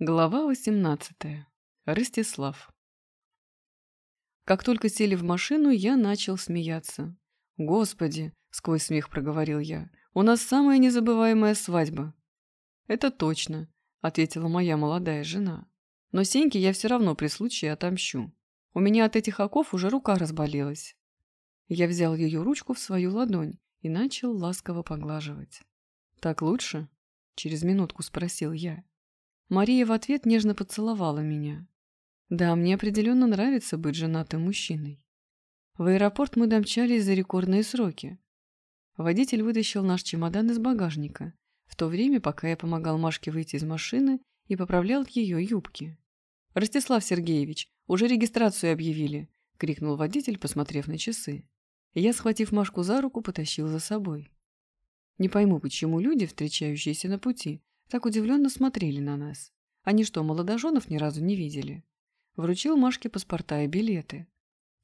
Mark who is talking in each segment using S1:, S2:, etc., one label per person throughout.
S1: Глава 18. Ростислав. Как только сели в машину, я начал смеяться. «Господи!» — сквозь смех проговорил я. «У нас самая незабываемая свадьба». «Это точно», — ответила моя молодая жена. «Но Сеньке я все равно при случае отомщу. У меня от этих оков уже рука разболелась». Я взял ее ручку в свою ладонь и начал ласково поглаживать. «Так лучше?» — через минутку спросил я. Мария в ответ нежно поцеловала меня. Да, мне определенно нравится быть женатым мужчиной. В аэропорт мы домчались за рекордные сроки. Водитель вытащил наш чемодан из багажника, в то время, пока я помогал Машке выйти из машины и поправлял ее юбки. «Ростислав Сергеевич, уже регистрацию объявили!» — крикнул водитель, посмотрев на часы. Я, схватив Машку за руку, потащил за собой. Не пойму, почему люди, встречающиеся на пути, так удивленно смотрели на нас. Они что, молодоженов ни разу не видели? Вручил Машке паспорта и билеты.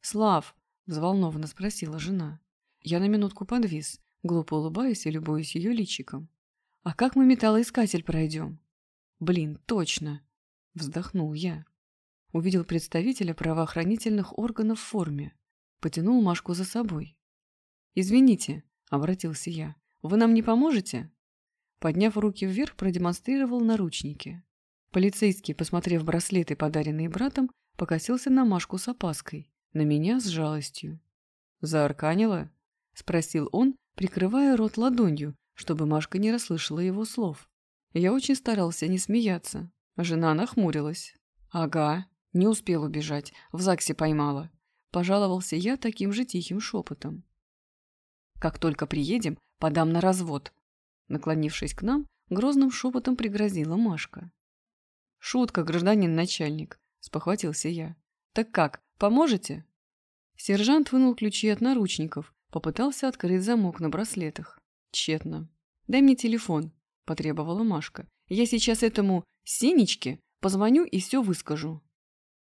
S1: «Слав!» – взволнованно спросила жена. Я на минутку подвис, глупо улыбаясь и любуясь ее личиком. «А как мы металлоискатель пройдем?» «Блин, точно!» – вздохнул я. Увидел представителя правоохранительных органов в форме. Потянул Машку за собой. «Извините», — обратился я, — «вы нам не поможете?» Подняв руки вверх, продемонстрировал наручники. Полицейский, посмотрев браслеты, подаренные братом, покосился на Машку с опаской, на меня с жалостью. «Заарканила?» — спросил он, прикрывая рот ладонью, чтобы Машка не расслышала его слов. Я очень старался не смеяться. Жена нахмурилась. «Ага, не успел убежать, в ЗАГСе поймала», — пожаловался я таким же тихим шепотом. «Как только приедем, подам на развод», Наклонившись к нам, грозным шепотом пригрозила Машка. «Шутка, гражданин начальник», — спохватился я. «Так как, поможете?» Сержант вынул ключи от наручников, попытался открыть замок на браслетах. Тщетно. «Дай мне телефон», — потребовала Машка. «Я сейчас этому Синечке позвоню и все выскажу».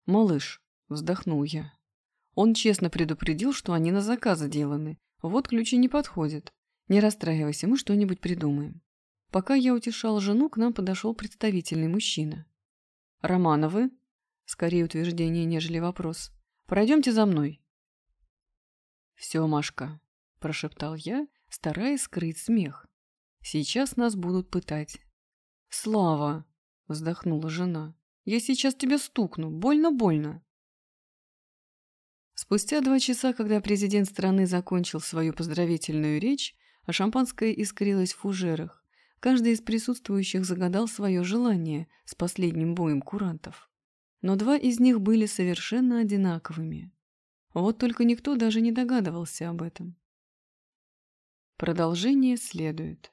S1: «Малыш», — вздохнул я. Он честно предупредил, что они на заказ сделаны. Вот ключи не подходят. Не расстраивайся, мы что-нибудь придумаем. Пока я утешал жену, к нам подошел представительный мужчина. «Романовы?» Скорее утверждение, нежели вопрос. «Пройдемте за мной». «Все, Машка», – прошептал я, стараясь скрыть смех. «Сейчас нас будут пытать». «Слава!» – вздохнула жена. «Я сейчас тебя стукну. Больно-больно». Спустя два часа, когда президент страны закончил свою поздравительную речь, а шампанское искрилось в фужерах. Каждый из присутствующих загадал свое желание с последним боем курантов. Но два из них были совершенно одинаковыми. Вот только никто даже не догадывался об этом. Продолжение следует.